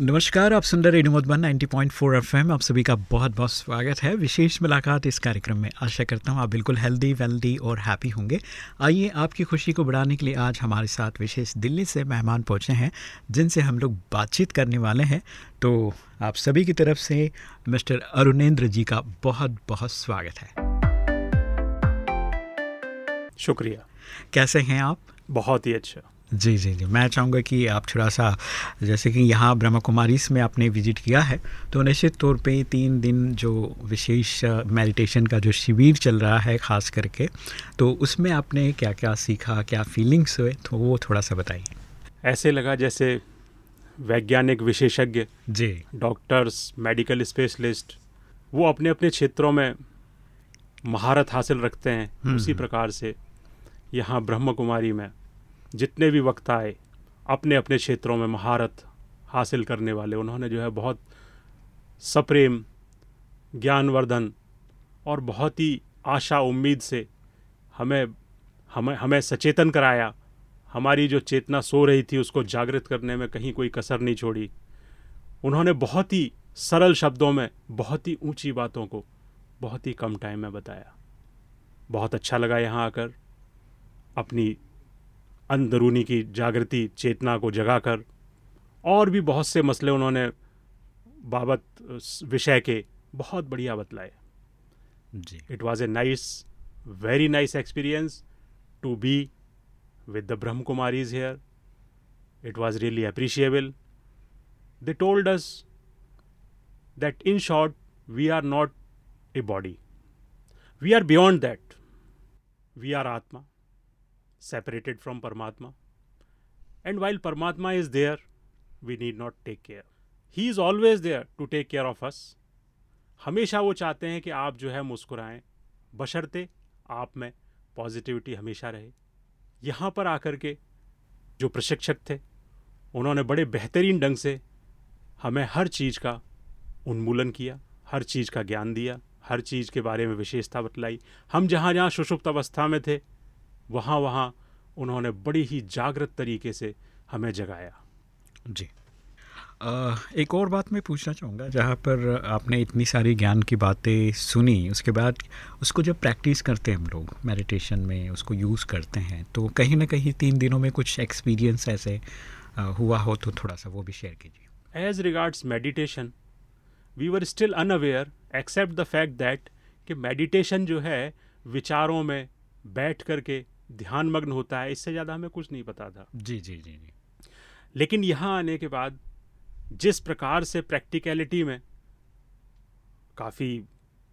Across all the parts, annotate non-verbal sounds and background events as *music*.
नमस्कार आप सुन रहे रेडियो मधुबन 90.4 एफएम। आप सभी का बहुत बहुत स्वागत है। विशेष मुलाकात इस कार्यक्रम में। आशा करता हूँ आप बिल्कुल हेल्दी वेल्दी और हैप्पी होंगे। आइए आपकी खुशी को बढ़ाने के लिए आज हमारे साथ विशेष दिल्ली से मेहमान पहुँचे हैं जिनसे हम लोग बातचीत करने वाले हैं। तो आप सभी की तरफ़ से मिस्टर अरुणेंद्र जी का बहुत बहुत स्वागत है। शुक्रिया। कैसे हैं आप? बहुत ही अच्छा। जी जी जी। मैं चाहूँगा कि आप थोड़ा सा जैसे कि यहाँ ब्रह्मा कुमारीस में आपने विज़िट किया है तो निश्चित तौर पे तीन दिन जो विशेष मेडिटेशन का जो शिविर चल रहा है ख़ास करके तो उसमें आपने क्या क्या सीखा क्या फीलिंग्स हुए तो वो थोड़ा सा बताइए। ऐसे लगा जैसे वैज्ञानिक विशेषज्ञ जी। डॉक्टर्स मेडिकल स्पेशलिस्ट वो अपने अपने क्षेत्रों में महारत हासिल रखते हैं उसी प्रकार से यहाँ ब्रह्म कुमारी में। जितने भी वक्त आए, अपने अपने क्षेत्रों में महारत हासिल करने वाले, उन्होंने जो है बहुत सप्रेम, ज्ञानवर्धन और बहुत ही आशा उम्मीद से हमें हमें हमें सचेतन कराया। हमारी जो चेतना सो रही थी, उसको जागृत करने में कहीं कोई कसर नहीं छोड़ी। उन्होंने बहुत ही सरल शब्दों में बहुत ही ऊँची बातों को बहुत ही कम टाइम में बताया। बहुत अच्छा लगा यहाँ आकर अपनी अंदरूनी की जागृति चेतना को जगाकर। और भी बहुत से मसले उन्होंने बाबत विषय के बहुत बढ़िया बतलाए। जी। It was a nice very nice experience to be with the Brahma Kumaris here it was really appreciable they told us that in short we are not a body we are beyond that we are atma separated from Paramatma. And while Paramatma is there, we need not take care. He is always there to take care of us. हमेशा वो चाहते हैं कि आप जो है मुस्कुराएँ बशर्ते आप में पॉजिटिविटी हमेशा रहे यहाँ पर आकर के जो प्रशिक्षक थे उन्होंने बड़े बेहतरीन ढंग से हमें हर चीज़ का उन्मूलन किया हर चीज़ का ज्ञान दिया हर चीज़ के बारे में विशेषता बतलाई हम जहाँ जहाँ सुषुप्त अवस्था में थे वहाँ वहाँ उन्होंने बड़ी ही जागृत तरीके से हमें जगाया। जी। आ, एक और बात मैं पूछना चाहूँगा जहाँ पर आपने इतनी सारी ज्ञान की बातें सुनी उसके बाद उसको जब प्रैक्टिस करते हैं हम लोग मेडिटेशन में उसको यूज़ करते हैं तो कहीं ना कहीं तीन दिनों में कुछ एक्सपीरियंस ऐसे आ, हुआ हो तो थोड़ा सा वो भी शेयर कीजिए। As regards meditation we were still unaware except the fact that कि मेडिटेशन जो है विचारों में बैठ करके ध्यान मग्न होता है इससे ज़्यादा हमें कुछ नहीं पता था। जी जी जी जी। लेकिन यहाँ आने के बाद जिस प्रकार से प्रैक्टिकलिटी में काफ़ी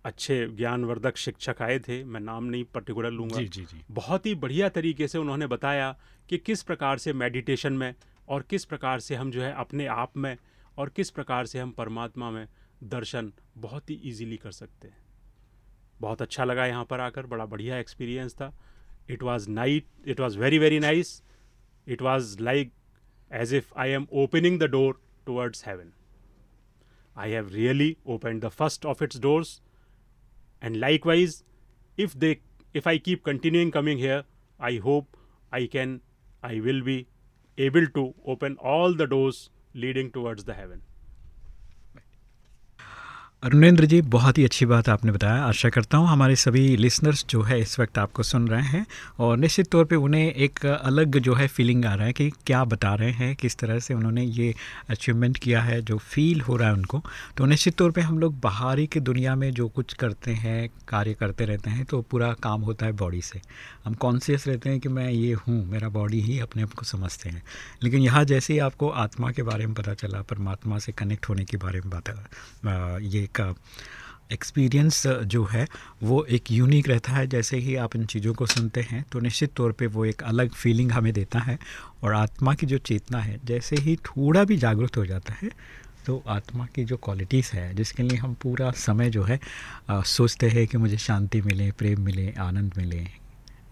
अच्छे ज्ञानवर्धक शिक्षक आए थे मैं नाम नहीं पर्टिकुलर लूँगा जी जी जी। बहुत ही बढ़िया तरीके से उन्होंने बताया कि किस प्रकार से मेडिटेशन में और किस प्रकार से हम जो है अपने आप में और किस प्रकार से हम परमात्मा में दर्शन बहुत ही इजीली कर सकते हैं। बहुत अच्छा लगा यहाँ पर आकर बड़ा बढ़िया एक्सपीरियंस था। it was night it was very very nice. It was like as if i am opening the door towards heaven. I have really opened the first of its doors. And likewise if they if i keep continuing coming here i hope i can i will be able to open all the doors leading towards the heaven. Arunendra जी, बहुत ही अच्छी बात आपने बताया। आशा करता हूँ हमारे सभी listeners जो है इस वक्त आपको सुन रहे हैं और निश्चित तौर पे उन्हें एक अलग जो है फीलिंग आ रहा है कि क्या बता रहे हैं, किस तरह से उन्होंने ये अचीवमेंट किया है, जो फील हो रहा है उनको। तो निश्चित तौर पे हम लोग बाहरी की दुनिया में जो कुछ करते हैं, कार्य करते रहते हैं तो पूरा काम होता है बॉडी से। हम कॉन्सियस रहते हैं कि मैं ये हूँ, मेरा बॉडी ही अपने आप को समझते हैं। लेकिन यहाँ जैसे ही आपको आत्मा के बारे में पता चला, परमात्मा से कनेक्ट होने के बारे में बात ये का एक्सपीरियंस जो है वो एक यूनिक रहता है। जैसे ही आप इन चीज़ों को सुनते हैं तो निश्चित तौर पे वो एक अलग फीलिंग हमें देता है और आत्मा की जो चेतना है जैसे ही थोड़ा भी जागरूक हो जाता है तो आत्मा की जो क्वालिटीज़ है जिसके लिए हम पूरा समय जो है आ, सोचते हैं कि मुझे शांति मिले प्रेम मिले आनंद मिले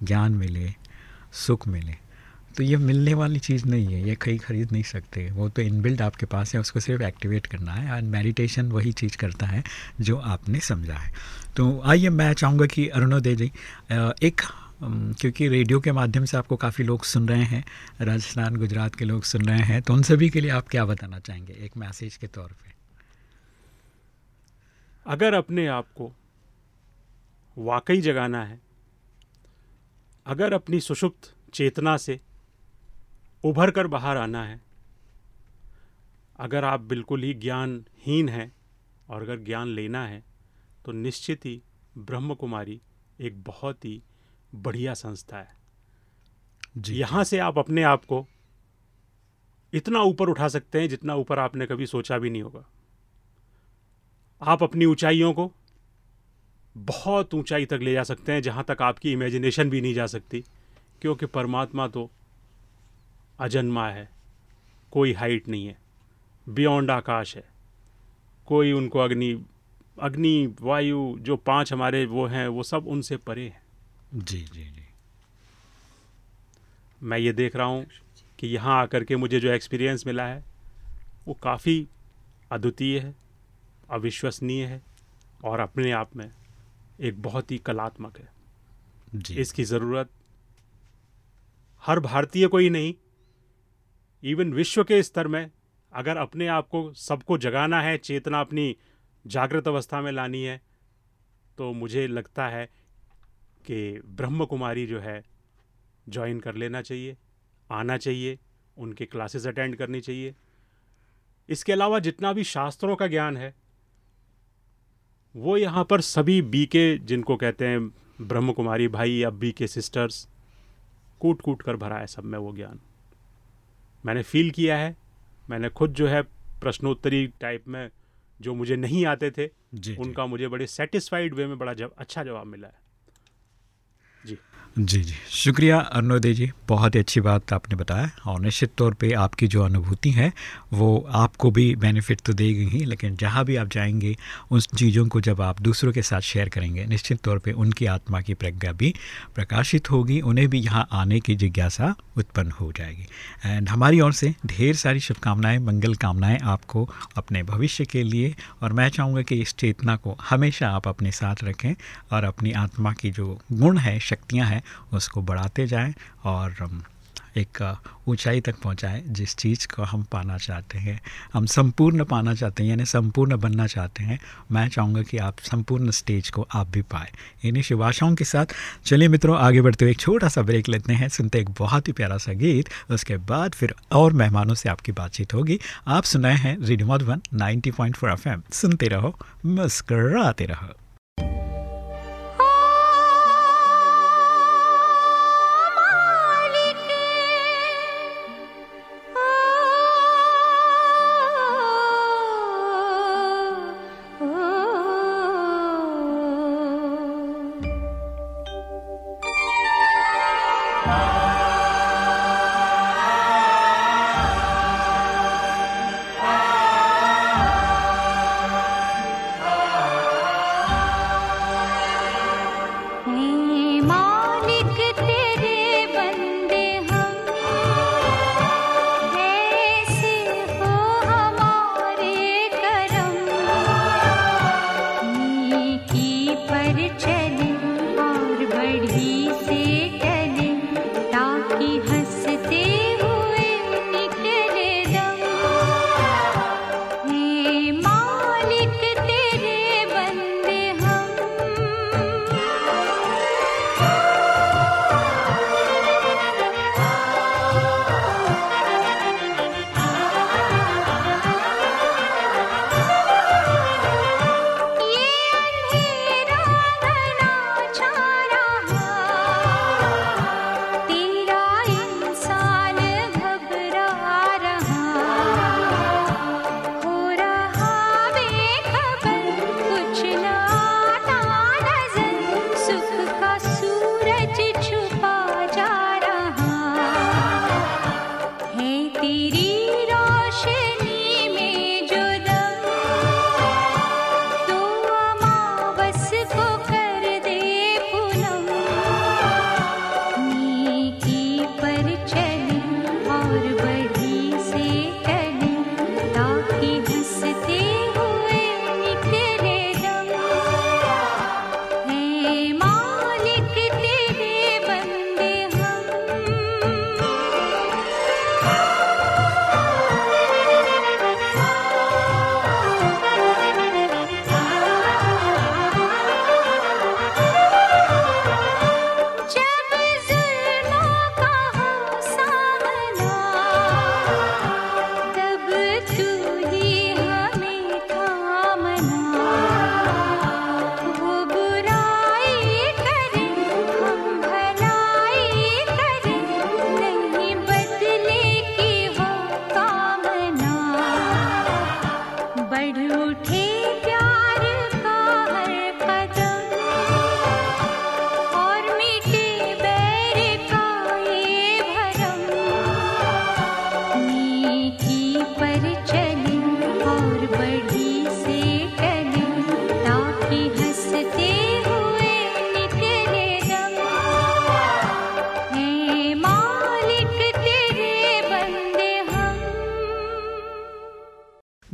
ज्ञान मिले सुख मिले। तो ये मिलने वाली चीज़ नहीं है, ये कहीं ख़रीद नहीं सकते। वो तो इनबिल्ड आपके पास है, उसको सिर्फ़ एक्टिवेट करना है एंड मेडिटेशन वही चीज़ करता है जो आपने समझा है। तो आइए मैं चाहूँगा कि अरुणोदय जी एक क्योंकि रेडियो के माध्यम से आपको काफ़ी लोग सुन रहे हैं, राजस्थान, गुजरात के लोग सुन रहे हैं तो उन सभी के लिए आप क्या बताना चाहेंगे एक मैसेज के तौर पे? अगर अपने आप को वाकई जगाना है, अगर अपनी सुषुप्त चेतना से उभर कर बाहर आना है। अगर आप बिल्कुल ही ज्ञानहीन हैं और अगर ज्ञान लेना है तो निश्चित ही ब्रह्म कुमारी एक बहुत ही बढ़िया संस्था है। जी यहाँ से आप अपने आप को इतना ऊपर उठा सकते हैं जितना ऊपर आपने कभी सोचा भी नहीं होगा। आप अपनी ऊंचाइयों को बहुत ऊंचाई तक ले जा सकते हैं जहाँ तक आपकी इमेजिनेशन भी नहीं जा सकती क्योंकि परमात्मा तो अजन्मा है। कोई हाइट नहीं है। बियॉन्ड आकाश है। कोई उनको अग्नि अग्नि वायु जो पाँच हमारे वो हैं वो सब उनसे परे हैं। जी जी जी। मैं ये देख रहा हूँ कि यहाँ आकर के मुझे जो एक्सपीरियंस मिला है वो काफ़ी अद्वितीय है अविश्वसनीय है और अपने आप में एक बहुत ही कलात्मक है। जी। इसकी ज़रूरत हर भारतीय को ही नहीं इवन विश्व के स्तर में, अगर अपने आप को सबको जगाना है, चेतना अपनी जागृत अवस्था में लानी है तो मुझे लगता है कि ब्रह्म कुमारी जो है ज्वाइन कर लेना चाहिए, आना चाहिए, उनके क्लासेस अटेंड करनी चाहिए। इसके अलावा जितना भी शास्त्रों का ज्ञान है, वो यहाँ पर सभी बी के जिनको कहते हैं ब्रह्म कुमारी भाई या बी के सिस्टर्स कूट कूट कर भरा है सब में वो ज्ञान। मैंने फील किया है मैंने खुद जो है प्रश्नोत्तरी टाइप में जो मुझे नहीं आते थे जी, उनका जी. मुझे बड़े सेटिस्फाइड वे में बड़ा जब अच्छा जवाब मिला है जी जी जी। शुक्रिया अरुणोदय जी। बहुत ही अच्छी बात आपने बताया और निश्चित तौर पे आपकी जो अनुभूति है, वो आपको भी बेनिफिट तो देगी ही, लेकिन जहाँ भी आप जाएँगे उन चीज़ों को जब आप दूसरों के साथ शेयर करेंगे, निश्चित तौर पे उनकी आत्मा की प्रज्ञा भी प्रकाशित होगी, उन्हें भी यहाँ आने की जिज्ञासा उत्पन्न हो जाएगी। एंड हमारी ओर से ढेर सारी शुभकामनाएँ, मंगल कामनाएँ आपको अपने भविष्य के लिए, और मैं चाहूँगा कि इस चेतना को हमेशा आप अपने साथ रखें और अपनी आत्मा की जो गुण है, शक्तियाँ हैं उसको बढ़ाते जाएँ और एक ऊंचाई तक पहुंचाएँ जिस चीज़ को हम पाना चाहते हैं। हम संपूर्ण पाना चाहते हैं, यानी संपूर्ण बनना चाहते हैं। मैं चाहूँगा कि आप संपूर्ण स्टेज को आप भी पाए। इन्हीं शुभ के साथ चलिए मित्रों, आगे बढ़ते हुए एक छोटा सा ब्रेक लेते हैं, सुनते एक बहुत ही प्यारा सा गीत, उसके बाद फिर और मेहमानों से आपकी बातचीत होगी। आप सुनाए हैं रेडियो मधुबन नाइनटी पॉइंट सुनते रहो, मुस्कराते रहो।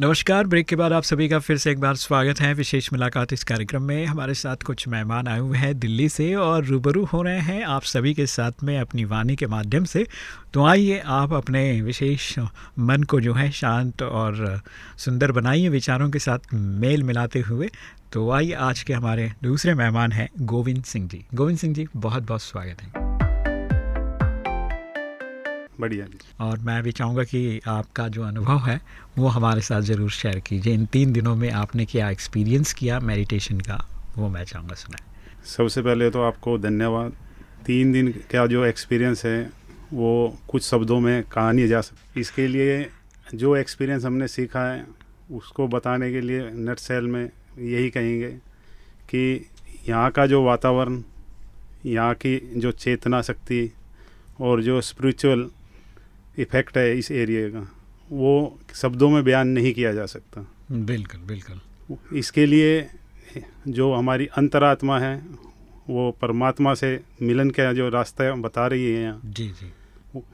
नमस्कार। ब्रेक के बाद आप सभी का फिर से एक बार स्वागत है। विशेष मुलाकात इस कार्यक्रम में। हमारे साथ कुछ मेहमान आए हुए हैं दिल्ली से और रूबरू हो रहे हैं आप सभी के साथ में अपनी वाणी के माध्यम से। तो आइए आप अपने विशेष मन को जो है शांत और सुंदर बनाइए विचारों के साथ मेल मिलाते हुए। तो आइए आज के हमारे दूसरे मेहमान हैं गोविंद सिंह जी। गोविंद सिंह जी बहुत बहुत स्वागत है। बढ़िया और मैं भी चाहूँगा कि आपका जो अनुभव है वो हमारे साथ ज़रूर शेयर कीजिए। इन तीन दिनों में आपने क्या एक्सपीरियंस किया मेडिटेशन का वो मैं चाहूँगा सुना सबसे पहले तो आपको धन्यवाद। तीन दिन का जो एक्सपीरियंस है वो कुछ शब्दों में कहा नहीं जा सकता। इसके लिए जो एक्सपीरियंस हमने सीखा है उसको बताने के लिए नट सेल में यही कहेंगे कि यहाँ का जो वातावरण यहाँ की जो चेतना शक्ति और जो स्पिरिचुअल इफ़ेक्ट है इस एरिए का। वो शब्दों में बयान नहीं किया जा सकता। बिल्कुल बिल्कुल। इसके लिए जो हमारी अंतरात्मा है वो परमात्मा से मिलन का जो रास्ता है बता रही है यहाँ जी जी।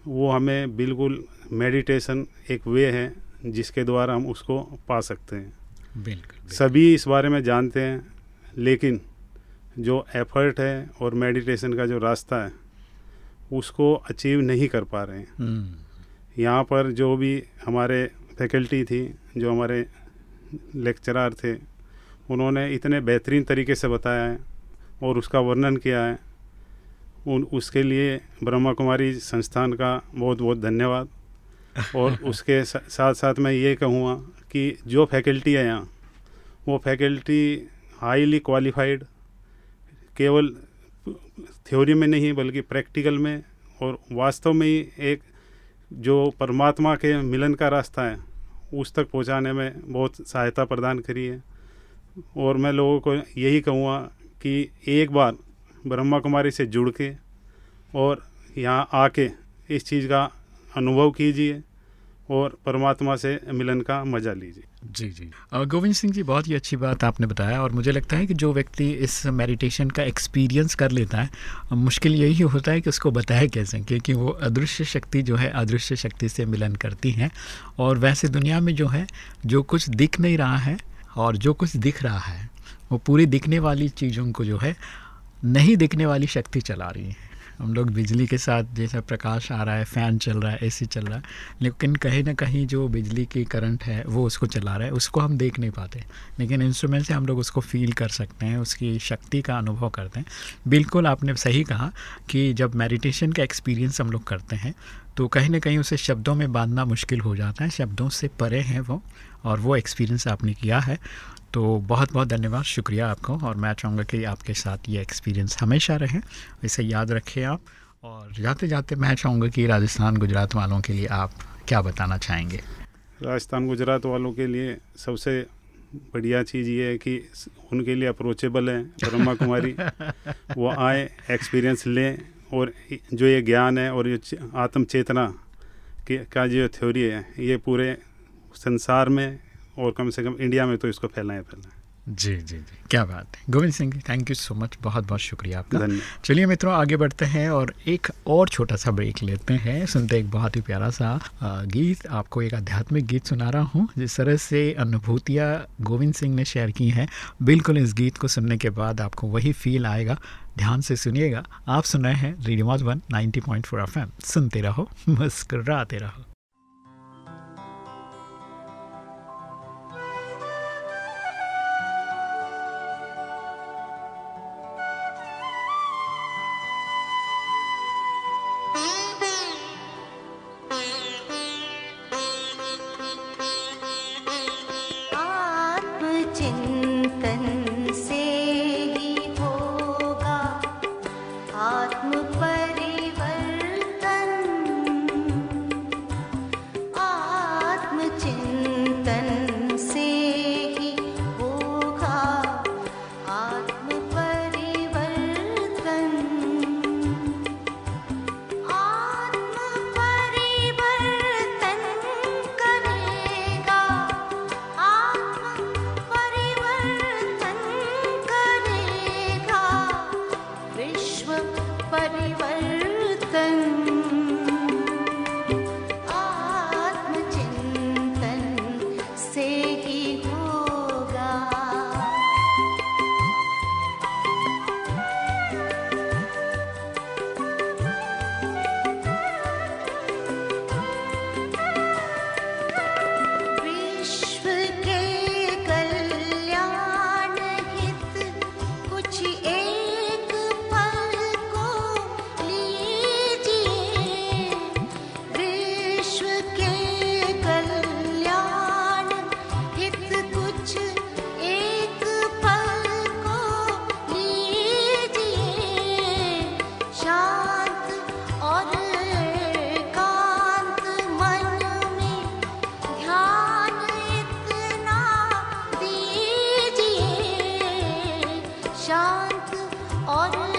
वो हमें बिल्कुल मेडिटेशन एक वे है जिसके द्वारा हम उसको पा सकते हैं। बिल्कुल। सभी इस बारे में जानते हैं लेकिन जो एफर्ट है और मेडिटेशन का जो रास्ता है उसको अचीव नहीं कर पा रहे हैं। हम्म। यहाँ पर जो भी हमारे फैकल्टी थी जो हमारे लेक्चरार थे उन्होंने इतने बेहतरीन तरीके से बताया है और उसका वर्णन किया है। उन उसके लिए ब्रह्मा कुमारी संस्थान का बहुत बहुत धन्यवाद। और *laughs* उसके साथ साथ मैं ये कहूँगा कि जो फैकल्टी है यहाँ वो फैकल्टी हाईली क्वालिफाइड केवल थ्योरी में नहीं बल्कि प्रैक्टिकल में और वास्तव में ही एक जो परमात्मा के मिलन का रास्ता है, उस तक पहुँचाने में बहुत सहायता प्रदान करी है। और मैं लोगों को यही कहूँगा कि एक बार ब्रह्मा कुमारी से जुड़ के और यहाँ आके इस चीज़ का अनुभव कीजिए और परमात्मा से मिलन का मज़ा लीजिए। जी जी। गोविंद सिंह जी, बहुत ही अच्छी बात आपने बताया और मुझे लगता है कि जो व्यक्ति इस मेडिटेशन का एक्सपीरियंस कर लेता है मुश्किल यही होता है कि उसको बताए कैसे? क्योंकि वो अदृश्य शक्ति जो है, अदृश्य शक्ति से मिलन करती हैं और वैसे दुनिया में जो है, जो कुछ दिख नहीं रहा है और जो कुछ दिख रहा है, वो पूरी दिखने वाली चीज़ों को जो है, नहीं दिखने वाली शक्ति चला रही है। हम लोग बिजली के साथ जैसा प्रकाश आ रहा है फ़ैन चल रहा है एसी चल रहा है, लेकिन कहीं ना कहीं जो बिजली की करंट है, वो उसको चला रहा है, उसको हम देख नहीं पाते। लेकिन इंस्ट्रूमेंट से हम लोग उसको फील कर सकते हैं, उसकी शक्ति का अनुभव करते हैं। बिल्कुल आपने सही कहा कि जब मेडिटेशन का एक्सपीरियंस हम लोग करते हैं तो कहीं ना कहीं उसे शब्दों में बांधना मुश्किल हो जाता है, शब्दों से परे हैं वो, और वो एक्सपीरियंस आपने किया है। तो बहुत बहुत धन्यवाद। शुक्रिया आपको और मैं चाहूँगा कि आपके साथ ये एक्सपीरियंस हमेशा रहे। इसे याद रखें आप और जाते जाते मैं चाहूँगा कि राजस्थान गुजरात वालों के लिए आप क्या बताना चाहेंगे? राजस्थान गुजरात वालों के लिए सबसे बढ़िया चीज़ ये है कि उनके लिए अप्रोचेबल है। ब्रह्मा कुमारी *laughs* वो आए एक्सपीरियंस लें और जो ये ज्ञान है और ये आत्म चेतना की का जो थ्योरी है ये पूरे संसार में और कम से कम इंडिया में तो इसको फैलना फैलाएँ फैलाएँ जी जी जी। क्या बात है। Govind Singh thank you so much बहुत बहुत शुक्रिया आपका। चलिए मित्रों आगे बढ़ते हैं और एक और छोटा सा ब्रेक लेते हैं। सुनते एक बहुत ही प्यारा सा गीत। आपको एक आध्यात्मिक गीत सुना रहा हूँ जिस तरह से अनुभूतियाँ गोविंद सिंह ने शेयर की हैं। बिल्कुल इस गीत को सुनने के बाद आपको वही फील आएगा। ध्यान से सुनिएगा। आप सुन रहे हैं radio one ninety point four F सुनते रहो *laughs* मुस्कराते रहो। 今 शांत और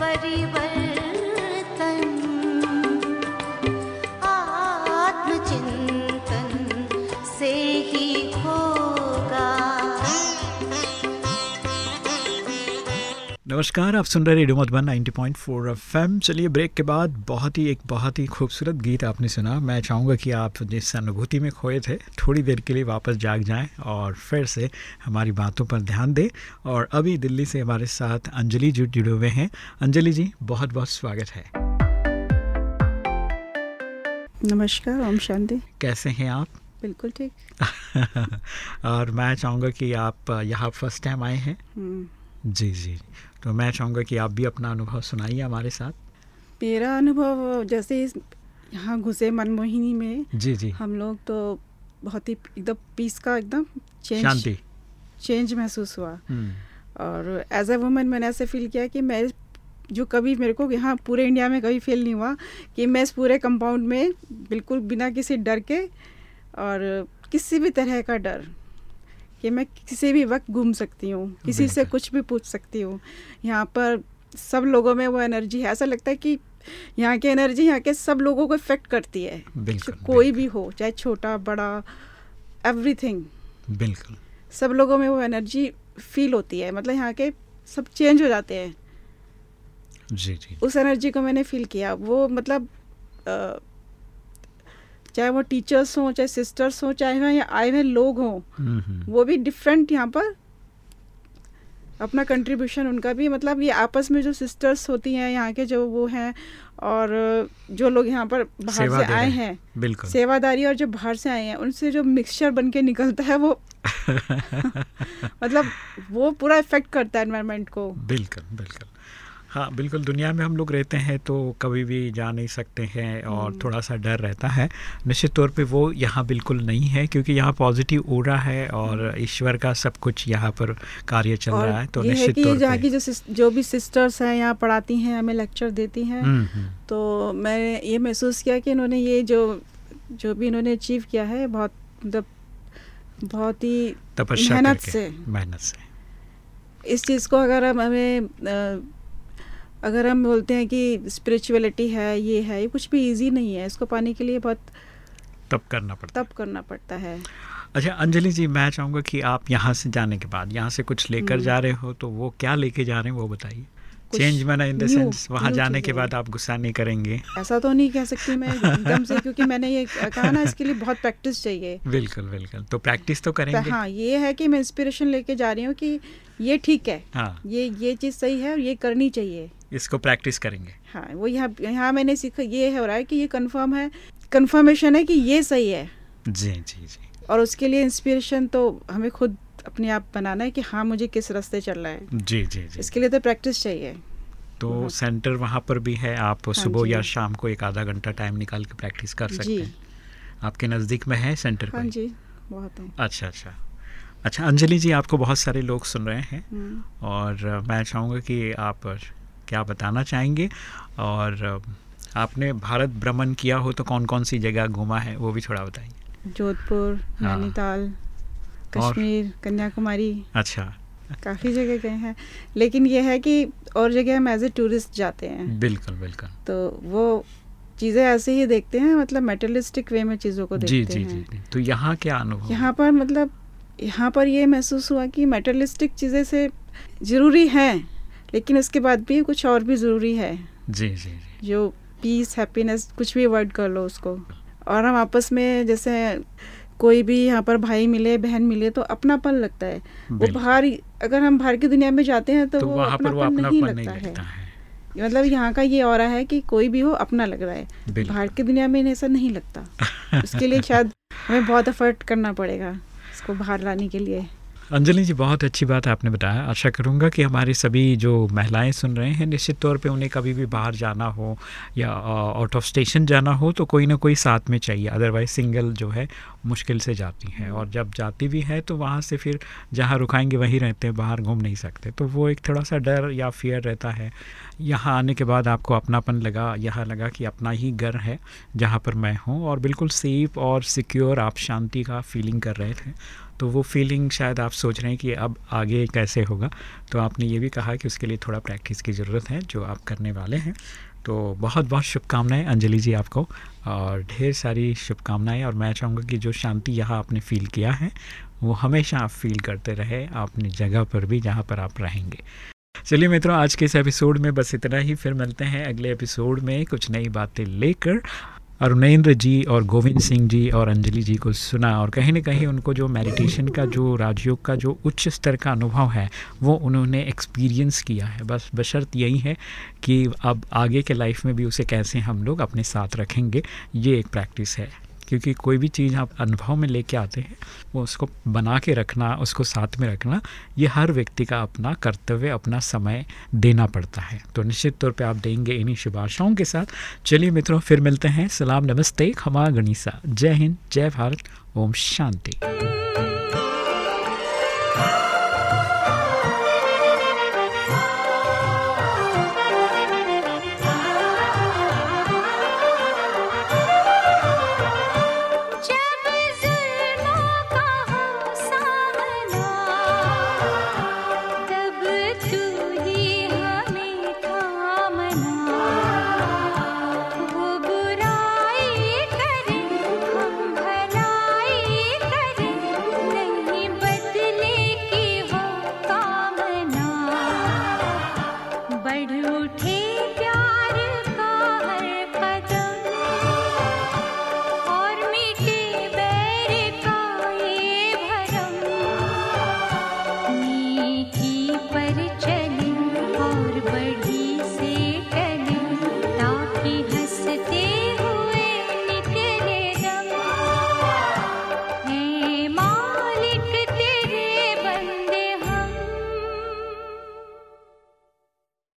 परिवर्तन नमस्कार आप सुन रहे रेडियो मधुबन 90.4 पॉइंट चलिए ब्रेक के बाद बहुत ही एक बहुत ही खूबसूरत गीत आपने सुना। मैं चाहूँगा कि आप जिस अनुभूति में खोए थे थोड़ी देर के लिए वापस जाग जाएँ और फिर से हमारी बातों पर ध्यान दें। और अभी दिल्ली से हमारे साथ अंजलि जी जुड़े हुए हैं। अंजलि जी बहुत बहुत स्वागत है। नमस्कार ओम शांति। कैसे हैं आप? बिल्कुल ठीक। *laughs* और मैं चाहूँगा कि आप यहाँ फ़र्स्ट टाइम आए हैं। हम्म। जी जी। तो मैं चाहूँगा कि आप भी अपना अनुभव सुनाइए हमारे साथ। मेरा अनुभव जैसे यहाँ घुसे मनमोहिनी में जी जी। हम लोग तो बहुत ही एकदम पीस का एकदम चेंज शांति। चेंज महसूस हुआ। हम्म। और एज ए वुमेन मैंने ऐसे फील किया कि मैं जो कभी मेरे को यहाँ पूरे इंडिया में कभी फील नहीं हुआ कि मैं इस पूरे कंपाउंड में बिल्कुल बिना किसी डर के और किसी भी तरह का डर कि मैं किसी भी वक्त घूम सकती हूँ किसी से कुछ भी पूछ सकती हूँ। यहाँ पर सब लोगों में वो एनर्जी है। ऐसा लगता है कि यहाँ की एनर्जी यहाँ के सब लोगों को इफ़ेक्ट करती है। बिल्कुल, कोई। भी हो चाहे छोटा बड़ा एवरीथिंग बिल्कुल। सब लोगों में वो एनर्जी फील होती है। मतलब यहाँ के सब चेंज हो जाते हैं। जी जी। उस एनर्जी को मैंने फील किया। वो मतलब आ, चाहे वो टीचर्स हों चाहे सिस्टर्स हों चाहे वहाँ आए हुए लोग हों वो भी डिफरेंट यहाँ पर अपना कंट्रीब्यूशन उनका भी मतलब ये आपस में जो सिस्टर्स होती हैं यहाँ के जो वो हैं और जो लोग यहाँ पर बाहर से आए हैं। बिल्कुल। सेवादारी और जो बाहर से आए हैं उनसे जो मिक्सचर बन के निकलता है वो *laughs* मतलब वो पूरा इफ़ेक्ट करता है एनवायरनमेंट को। बिल्कुल बिल्कुल। हाँ बिल्कुल दुनिया में हम लोग रहते हैं तो कभी भी जा नहीं सकते हैं और हम्म। थोड़ा सा डर रहता है। निश्चित तौर पे वो यहाँ बिल्कुल नहीं है क्योंकि यहाँ पॉजिटिव उड़ा है और ईश्वर का सब कुछ यहाँ पर कार्य चल रहा है तो निश्चित तौर जहाँ पे। की जो जो भी सिस्टर्स हैं यहाँ पढ़ाती हैं हमें लेक्चर देती हैं। हम्म, हम्म, तो मैं ये महसूस किया कि इन्होंने ये जो जो भी इन्होंने अचीव किया है बहुत मतलब बहुत ही तपस्या मेहनत से। मेहनत से। इस चीज़ को अगर हम हमें अगर हम बोलते हैं कि स्पिरिचुअलिटी है ये है ये कुछ भी इजी नहीं है इसको पाने के लिए बहुत तप करना पड़ता है। तप करना पड़ता है। अच्छा अंजलि जी मैं चाहूँगा कि आप यहाँ से जाने के बाद यहाँ से कुछ लेकर हम्म। जा रहे हो तो वो क्या लेके जा रहे हैं वो बताइए। चेंज मैंने इन द सेंस वहाँ जाने के बाद आप गुस्सा नहीं करेंगे। ऐसा तो नहीं कह सकती मैं एकदम से क्योंकि मैंने ये कहा ना इसके लिए बहुत प्रैक्टिस चाहिए। बिल्कुल बिल्कुल। तो प्रैक्टिस तो करेंगे। हाँ ये है कि मैं इंस्पिरेशन लेके जा रही हूँ कि ये ठीक है। हाँ। ये ये चीज़ सही है और ये करनी चाहिए। इसको प्रैक्टिस करेंगे। हाँ वो यहाँ यहाँ मैंने सीखा ये हो रहा है कि ये कन्फर्म है कन्फर्मेशन है कि ये सही है। जी जी जी। और उसके लिए इंस्पिरेशन तो हमें खुद अपने आप बनाना है कि हाँ मुझे किस रास्ते चलना है। जी जी जी। इसके लिए तो प्रैक्टिस चाहिए। तो सेंटर वहाँ पर भी है आप हाँ सुबह या शाम को एक आधा घंटा टाइम निकाल के प्रैक्टिस कर सकते हैं। आपके नज़दीक में है सेंटर हाँ जी बहुत है। अच्छा अच्छा। अच्छा अंजलि जी आपको बहुत सारे लोग सुन रहे हैं हम्म। और मैं चाहूँगा कि आप क्या बताना चाहेंगे? और आपने भारत भ्रमण किया हो तो कौन कौन सी जगह घूमा है वो भी थोड़ा बताइए। जोधपुर नैनीताल हाँ। कश्मीर कन्याकुमारी। अच्छा। काफ़ी जगह गए हैं। लेकिन ये है कि और जगह हम एज ए टूरिस्ट जाते हैं। बिल्कुल बिल्कुल। तो वो चीज़ें ऐसे ही देखते हैं मतलब मेटलिस्टिक वे में चीज़ों को जी देखते जी हैं। जी। जी। तो यहाँ क्या अनुभव यहाँ पर मतलब यहाँ पर ये महसूस हुआ कि मेटलिस्टिक चीज़ें से ज़रूरी हैं लेकिन उसके बाद भी कुछ और भी ज़रूरी है। जी जी जी। जो पीस हैप्पीनेस कुछ भी वर्ड कर लो उसको। और हम आपस में जैसे कोई भी यहाँ पर भाई मिले बहन मिले तो अपनापन लगता है। वो बाहर अगर हम बाहर की दुनिया में जाते हैं तो, तो वो वहाँ पर वो अपना नहीं, नहीं नहीं लगता लगता है। है मतलब यहाँ का ये और है कि कोई भी हो अपना लग रहा है। बाहर की दुनिया में ऐसा नहीं लगता। *laughs* उसके लिए शायद हमें बहुत एफर्ट करना पड़ेगा इसको बाहर लाने के लिए। अंजलि जी, बहुत अच्छी बात आपने बताया। आशा करूँगा कि हमारी सभी जो महिलाएँ सुन रहे हैं, निश्चित तौर पे उन्हें कभी भी बाहर जाना हो या आउट ऑफ़ स्टेशन जाना हो तो कोई ना कोई साथ में चाहिए। अदरवाइज़ सिंगल जो है, मुश्किल से जाती हैं। और जब जाती भी है तो वहाँ से फिर जहाँ रुकाएँगे, वहीं रहते हैं, बाहर घूम नहीं सकते। तो वो एक थोड़ा सा डर या फियर रहता है। यहाँ आने के बाद आपको अपनापन लगा, यहाँ लगा कि अपना ही घर है, जहाँ पर मैं हूँ। और बिल्कुल सेफ़ और सिक्योर आप शांति का फीलिंग कर रहे थे। तो वो फीलिंग शायद आप सोच रहे हैं कि अब आगे कैसे होगा। तो आपने ये भी कहा कि उसके लिए थोड़ा प्रैक्टिस की ज़रूरत है, जो आप करने वाले हैं। तो बहुत बहुत शुभकामनाएँ अंजलि जी आपको और ढेर सारी शुभकामनाएँ और मैं चाहूँगा कि जो शांति यहाँ आपने फील किया है, वो हमेशा आप फील करते रहे अपनी जगह पर भी जहाँ पर आप रहेंगे। चलिए मित्रों, आज के इस एपिसोड में बस इतना ही। फिर मिलते हैं अगले एपिसोड में कुछ नई बातें लेकर। अरुणेंद्र जी और गोविंद सिंह जी और अंजलि जी को सुना और कहीं ना कहीं उनको जो मेडिटेशन का, जो राजयोग का, जो उच्च स्तर का अनुभव है, वो उन्होंने एक्सपीरियंस किया है। बस बशर्त यही है कि अब आगे के लाइफ में भी उसे कैसे हम लोग अपने साथ रखेंगे, ये एक प्रैक्टिस है। क्योंकि कोई भी चीज़ आप अनुभव में लेके आते हैं, वो उसको बना के रखना, उसको साथ में रखना, ये हर व्यक्ति का अपना कर्तव्य, अपना समय देना पड़ता है। तो निश्चित तौर पे आप देंगे इन्हीं शुभ आशाओं के साथ। चलिए मित्रों, फिर मिलते हैं। सलाम, नमस्ते, खमा गणिसा। जय हिंद, जय भारत। ओम शांति।